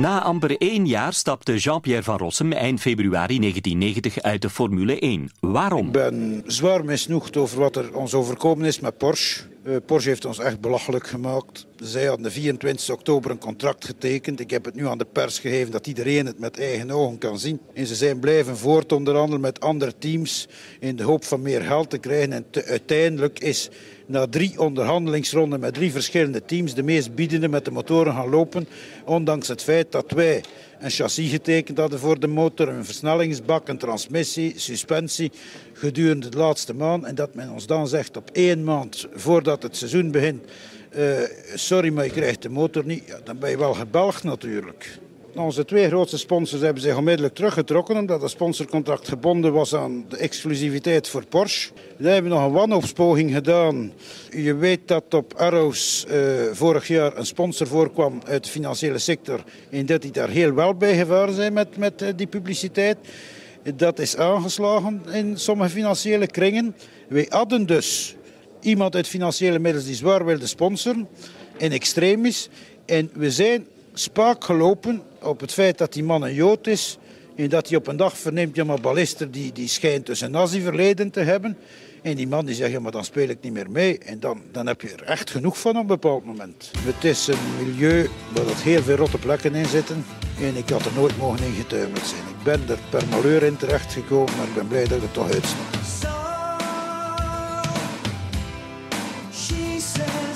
Na amper één jaar stapte Jean-Pierre van Rossum eind februari 1990 uit de Formule 1. Waarom? Ik ben zwaar misnoegd over wat er ons overkomen is met Porsche. Uh, Porsche heeft ons echt belachelijk gemaakt. Zij hadden de 24 oktober een contract getekend. Ik heb het nu aan de pers gegeven dat iedereen het met eigen ogen kan zien. En ze zijn blijven voortonderhandelen met andere teams in de hoop van meer geld te krijgen. En te, uiteindelijk is na drie onderhandelingsronden met drie verschillende teams de meest biedende met de motoren gaan lopen. Ondanks het feit dat wij een chassis getekend hadden voor de motor, een versnellingsbak, een transmissie, suspensie gedurende de laatste maand. En dat men ons dan zegt op één maand voordat het seizoen begint, uh, sorry maar je krijgt de motor niet, ja, dan ben je wel gebelgd natuurlijk. Onze twee grootste sponsors hebben zich onmiddellijk teruggetrokken omdat het sponsorcontract gebonden was aan de exclusiviteit voor Porsche. We hebben nog een wanhoopspoging gedaan. Je weet dat op Arrows uh, vorig jaar een sponsor voorkwam uit de financiële sector en dat die daar heel wel bij gevaren zijn met, met uh, die publiciteit. Dat is aangeslagen in sommige financiële kringen. Wij hadden dus iemand uit financiële middelen die zwaar wilde sponsoren, in extremis. En we zijn spaak gelopen op het feit dat die man een Jood is. En dat hij op een dag verneemt, ja maar Ballister die, die schijnt dus een nazi-verleden te hebben. En die man die zegt, ja maar dan speel ik niet meer mee. En dan, dan heb je er echt genoeg van op een bepaald moment. Het is een milieu waar dat heel veel rotte plekken in zitten. En ik had er nooit mogen in getuimeld zijn. Ik ben er per malheur in terecht gekomen, maar ik ben blij dat ik er toch uitstond. she said.